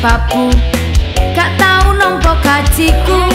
babu gak tau nompo gajiku.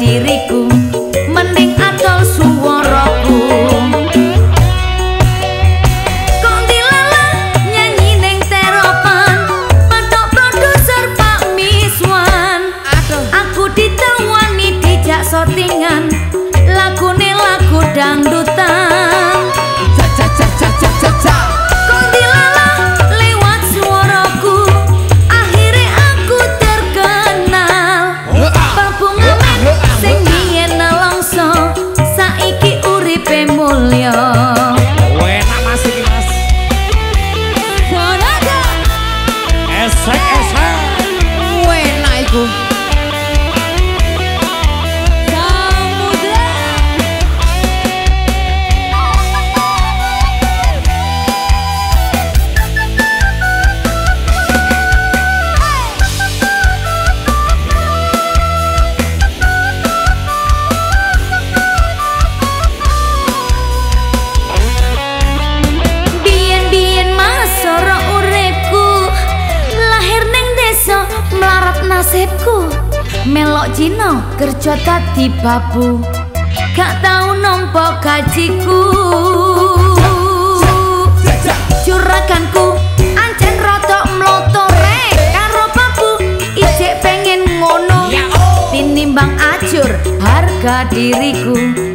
diriku mending atol suwaraku kong dilalah nyanyi ning teropan patok produser pak miswan. Aku ditawani dijak sotingan lagune lagu dangdut. dino kerja tadi babu. Gak tau nompo gajiku. Juraganku ancen rodok mloto re Karo babu. Ijek pengen ngono oh. Tinimbang acur harga diriku.